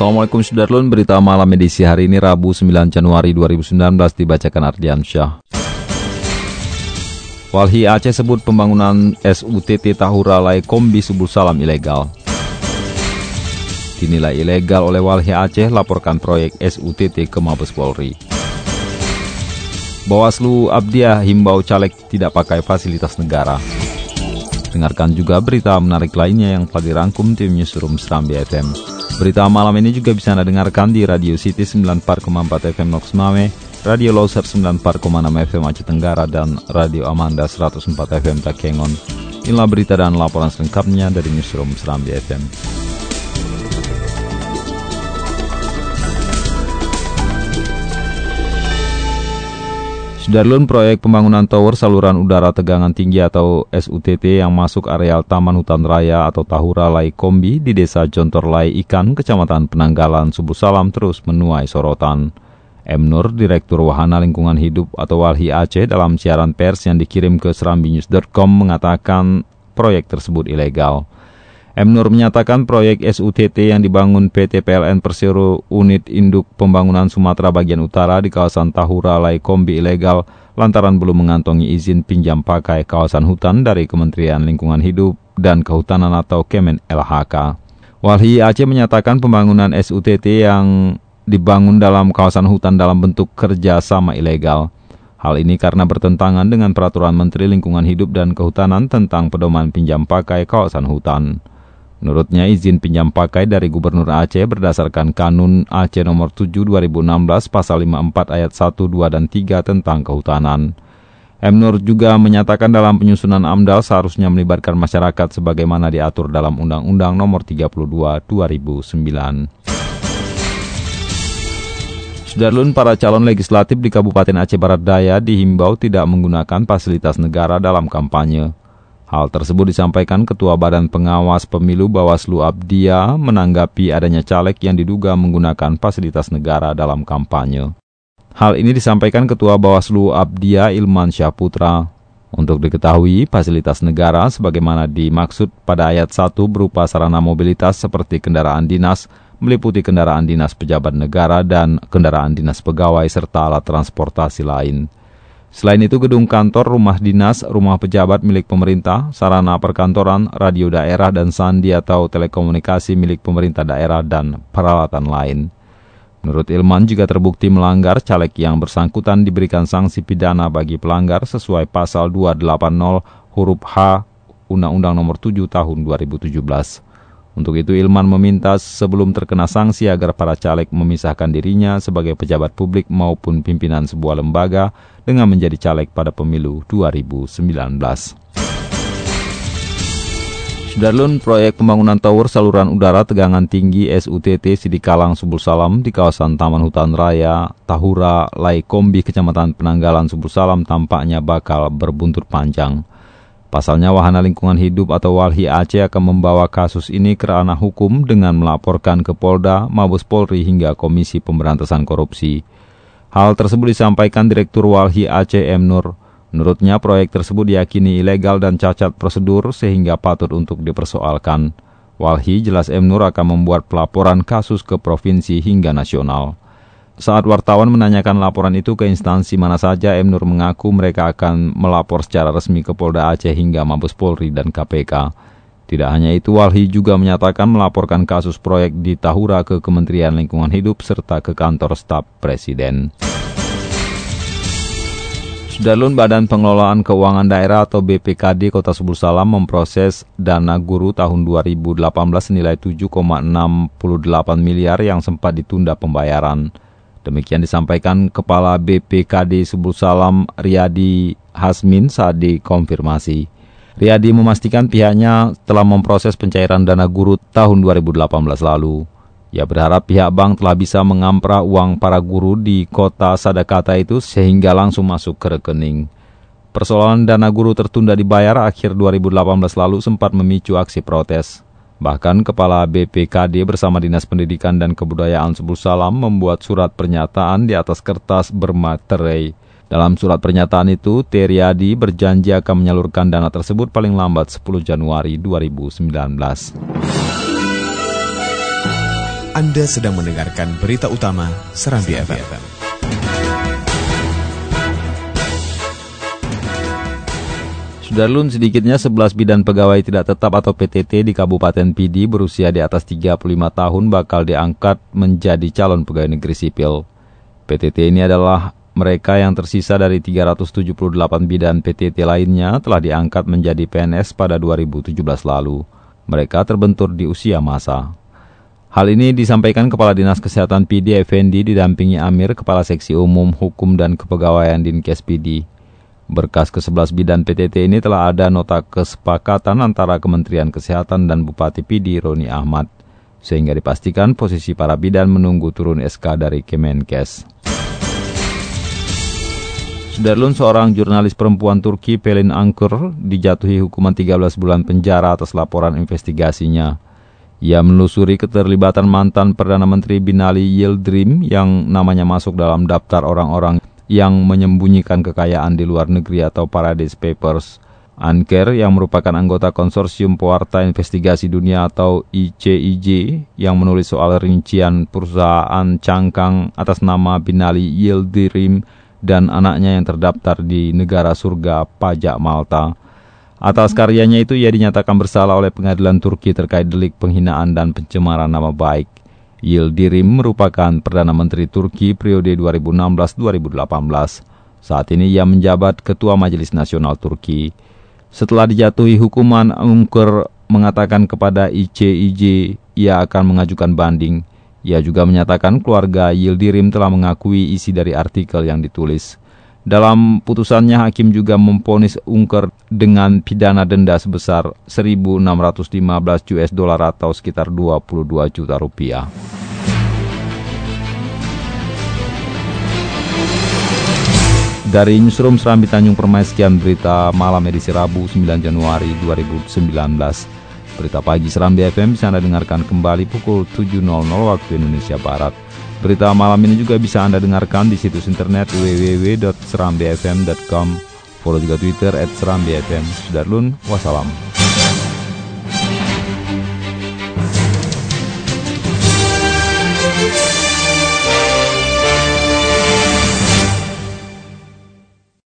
Assalamualaikum Sudarlun, berita malam edisi hari ini Rabu 9 Januari 2019 dibacakan Ardian Syah. Walhi Aceh sebut pembangunan SUTT Tahura Lai Kombi Subul Salam ilegal. Dinilai ilegal oleh Walhi Aceh laporkan proyek SUTT ke Mabes Polri. Bawaslu Abdiah himbau caleg tidak pakai fasilitas negara. Dengarkan juga berita menarik lainnya yang telah dirangkum tim Newsroom Serambi FM. Berita malam ini juga bisa Anda dengarkan di Radio City 94,4 FM Nox Mame, Radio Loser 94,6 FM Aceh Tenggara, dan Radio Amanda 104 FM Takengon. Inilah berita dan laporan selengkapnya dari Newsroom Serambi FM. Sudarlun proyek pembangunan tower saluran udara tegangan tinggi atau SUTT yang masuk areal Taman Hutan Raya atau Tahura Lai Kombi di Desa Jontor Lai Ikan, Kecamatan Penanggalan, Subuh Salam terus menuai sorotan. M. Nur, Direktur Wahana Lingkungan Hidup atau Walhi Aceh dalam siaran pers yang dikirim ke serambinews.com mengatakan proyek tersebut ilegal. M. Nur menyatakan proyek SUTT yang dibangun PT PLN Persero Unit Induk Pembangunan Sumatera Bagian Utara di kawasan Tahura Lai Kombi ilegal lantaran belum mengantongi izin pinjam pakai kawasan hutan dari Kementerian Lingkungan Hidup dan Kehutanan atau Kemen LHK. Walhi Aceh menyatakan pembangunan SUTT yang dibangun dalam kawasan hutan dalam bentuk kerja sama ilegal. Hal ini karena bertentangan dengan Peraturan Menteri Lingkungan Hidup dan Kehutanan tentang pedoman pinjam pakai kawasan hutan. Menurutnya izin pinjam pakai dari Gubernur Aceh berdasarkan Kanun Aceh nomor 7 2016 pasal 54 ayat 1, 2, dan 3 tentang kehutanan. M. Nur juga menyatakan dalam penyusunan AMDAL seharusnya melibatkan masyarakat sebagaimana diatur dalam Undang-Undang nomor 32 2009. Sudarlun para calon legislatif di Kabupaten Aceh Barat Daya dihimbau tidak menggunakan fasilitas negara dalam kampanye. Hal tersebut disampaikan Ketua Badan Pengawas Pemilu Bawaslu Abdia menanggapi adanya caleg yang diduga menggunakan fasilitas negara dalam kampanye. Hal ini disampaikan Ketua Bawaslu Abdia Ilman Syahputra. Untuk diketahui, fasilitas negara sebagaimana dimaksud pada ayat 1 berupa sarana mobilitas seperti kendaraan dinas, meliputi kendaraan dinas pejabat negara dan kendaraan dinas pegawai serta alat transportasi lain. Selain itu, gedung kantor, rumah dinas, rumah pejabat milik pemerintah, sarana perkantoran, radio daerah, dan sandi atau telekomunikasi milik pemerintah daerah dan peralatan lain. Menurut Ilman, jika terbukti melanggar, caleg yang bersangkutan diberikan sanksi pidana bagi pelanggar sesuai pasal 280 huruf H Undang-Undang Nomor 7 Tahun 2017. Untuk itu Ilman meminta sebelum terkena sanksi agar para caleg memisahkan dirinya sebagai pejabat publik maupun pimpinan sebuah lembaga dengan menjadi caleg pada pemilu 2019. Sudarlun proyek pembangunan tower saluran udara tegangan tinggi SUTT Sidikalang Subul Salam di kawasan Taman Hutan Raya Tahura Lai Kombi Kecamatan Penanggalan Subul Salam tampaknya bakal berbuntut panjang. Pasalnya Wahana Lingkungan Hidup atau Walhi Aceh akan membawa kasus ini ke ranah hukum dengan melaporkan ke Polda, Mabes Polri hingga Komisi Pemberantasan Korupsi. Hal tersebut disampaikan Direktur Walhi Aceh M. Nur. Menurutnya proyek tersebut diyakini ilegal dan cacat prosedur sehingga patut untuk dipersoalkan. Walhi jelas M. Nur akan membuat pelaporan kasus ke provinsi hingga nasional. Saat wartawan menanyakan laporan itu ke instansi mana saja, M. Nur mengaku mereka akan melapor secara resmi ke Polda Aceh hingga Mabes Polri dan KPK. Tidak hanya itu, Walhi juga menyatakan melaporkan kasus proyek di Tahura ke Kementerian Lingkungan Hidup serta ke kantor staf Presiden. Sudarlun Badan Pengelolaan Keuangan Daerah atau BPKD Kota Subul Salam memproses dana guru tahun 2018 senilai 7,68 miliar yang sempat ditunda pembayaran. Demikian disampaikan Kepala BPKD Subul Salam Riyadi Hasmin saat dikonfirmasi. Riyadi memastikan pihaknya telah memproses pencairan dana guru tahun 2018 lalu. Ia berharap pihak bank telah bisa mengamprah uang para guru di kota Sadakata itu sehingga langsung masuk ke rekening. Persoalan dana guru tertunda dibayar akhir 2018 lalu sempat memicu aksi protes. Bahkan Kepala BPKD bersama Dinas Pendidikan dan Kebudayaan Sebul Salam membuat surat pernyataan di atas kertas bermaterai. Dalam surat pernyataan itu, Teriadi berjanji akan menyalurkan dana tersebut paling lambat 10 Januari 2019. Anda sedang mendengarkan berita utama Serambi FM. Sudarlun sedikitnya 11 bidan pegawai tidak tetap atau PTT di Kabupaten Pidi berusia di atas 35 tahun bakal diangkat menjadi calon pegawai negeri sipil. PTT ini adalah mereka yang tersisa dari 378 bidan PTT lainnya telah diangkat menjadi PNS pada 2017 lalu. Mereka terbentur di usia masa. Hal ini disampaikan Kepala Dinas Kesehatan PD Effendi didampingi Amir, Kepala Seksi Umum Hukum dan Kepegawaian Dinkes PD. Berkas ke-11 bidan PTT ini telah ada nota kesepakatan antara Kementerian Kesehatan dan Bupati PD Roni Ahmad, sehingga dipastikan posisi para bidan menunggu turun SK dari Kemenkes. Sudarlun seorang jurnalis perempuan Turki Pelin Ankur dijatuhi hukuman 13 bulan penjara atas laporan investigasinya. Ia menelusuri keterlibatan mantan Perdana Menteri Binali Yildirim yang namanya masuk dalam daftar orang-orang yang menyembunyikan kekayaan di luar negeri atau Paradise Papers. Anker yang merupakan anggota konsorsium pewarta investigasi dunia atau ICIJ yang menulis soal rincian perusahaan cangkang atas nama Binali Yildirim dan anaknya yang terdaftar di negara surga pajak Malta. Atas karyanya itu ia dinyatakan bersalah oleh pengadilan Turki terkait delik penghinaan dan pencemaran nama baik. Yildirim merupakan Perdana Menteri Turki periode 2016-2018. Saat ini ia menjabat Ketua Majelis Nasional Turki. Setelah dijatuhi hukuman, Unker mengatakan kepada ICIJ ia akan mengajukan banding. Ia juga menyatakan keluarga Yildirim telah mengakui isi dari artikel yang ditulis. Dalam putusannya, hakim juga memponis Ungker dengan pidana denda sebesar 1.615 US atau sekitar 22 juta rupiah. Dari Newsroom Serambi Tanjung Permai, sekian berita malam edisi Rabu 9 Januari 2019. Berita pagi Serambi FM bisa Anda dengarkan kembali pukul 7.00 waktu Indonesia Barat. Berita malam ini juga bisa Anda dengarkan di situs internet www.serambifm.com. Follow juga Twitter at Serambi FM. Sudarlun, wassalam.